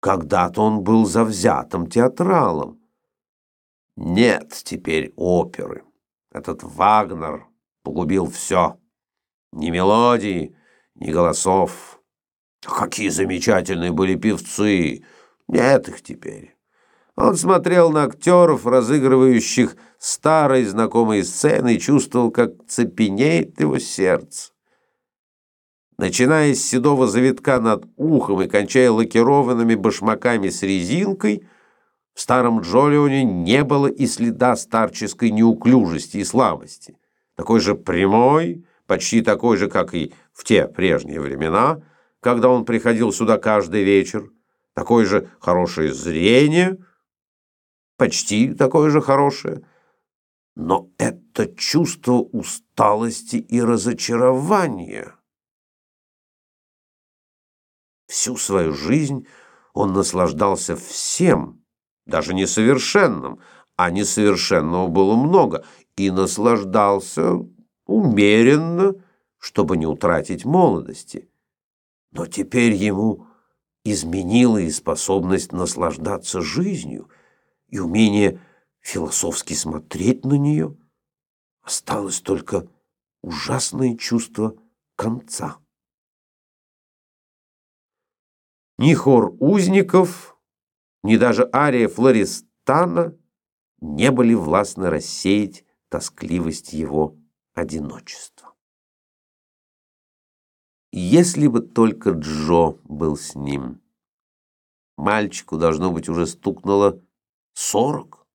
Когда-то он был завзятым театралом. Нет теперь оперы. Этот Вагнер погубил все. Ни мелодии, ни голосов. Какие замечательные были певцы! Нет их теперь. Он смотрел на актеров, разыгрывающих старые знакомые сцены, и чувствовал, как цепенеет его сердце. Начиная с седого завитка над ухом и кончая лакированными башмаками с резинкой, в старом Джолионе не было и следа старческой неуклюжести и слабости. Такой же прямой, почти такой же, как и в те прежние времена, когда он приходил сюда каждый вечер, такое же хорошее зрение, почти такое же хорошее, но это чувство усталости и разочарования – Всю свою жизнь он наслаждался всем, даже несовершенным, а несовершенного было много, и наслаждался умеренно, чтобы не утратить молодости. Но теперь ему изменила и способность наслаждаться жизнью, и умение философски смотреть на нее. Осталось только ужасное чувство конца. Ни хор узников, ни даже ария Флористана не были властны рассеять тоскливость его одиночества. Если бы только Джо был с ним. Мальчику, должно быть, уже стукнуло сорок.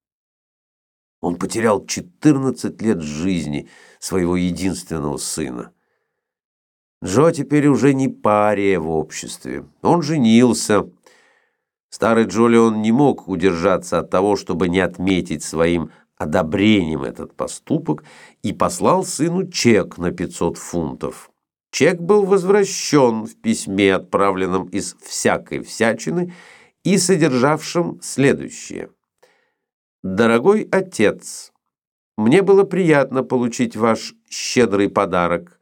Он потерял четырнадцать лет жизни своего единственного сына. Джо теперь уже не пария в обществе. Он женился. Старый Джолион не мог удержаться от того, чтобы не отметить своим одобрением этот поступок и послал сыну чек на 500 фунтов. Чек был возвращен в письме, отправленном из всякой всячины и содержавшем следующее. «Дорогой отец, мне было приятно получить ваш щедрый подарок.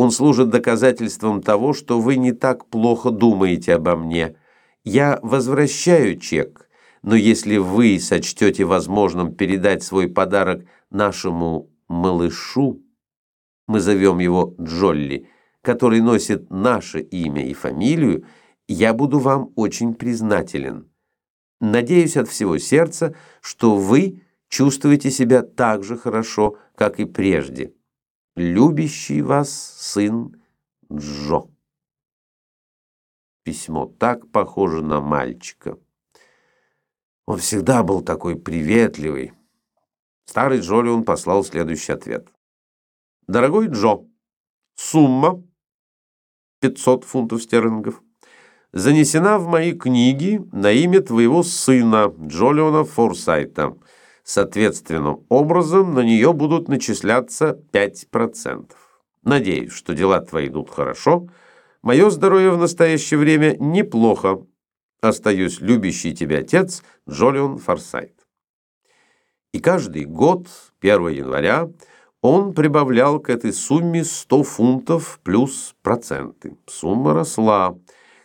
Он служит доказательством того, что вы не так плохо думаете обо мне. Я возвращаю чек, но если вы сочтете возможным передать свой подарок нашему малышу, мы зовем его Джолли, который носит наше имя и фамилию, я буду вам очень признателен. Надеюсь от всего сердца, что вы чувствуете себя так же хорошо, как и прежде любящий вас сын Джо. Письмо так похоже на мальчика. Он всегда был такой приветливый. Старый Джолион послал следующий ответ. Дорогой Джо, сумма 500 фунтов стерлингов занесена в мои книги на имя твоего сына Джолиона Форсайта – Соответственным образом на нее будут начисляться 5%. Надеюсь, что дела твои идут хорошо. Мое здоровье в настоящее время неплохо. Остаюсь любящий тебя отец Джолион Форсайт. И каждый год, 1 января, он прибавлял к этой сумме 100 фунтов плюс проценты. Сумма росла.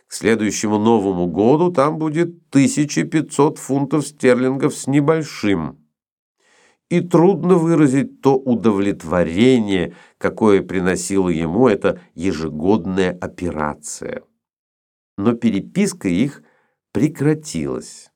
К следующему Новому году там будет 1500 фунтов стерлингов с небольшим и трудно выразить то удовлетворение, какое приносила ему эта ежегодная операция. Но переписка их прекратилась.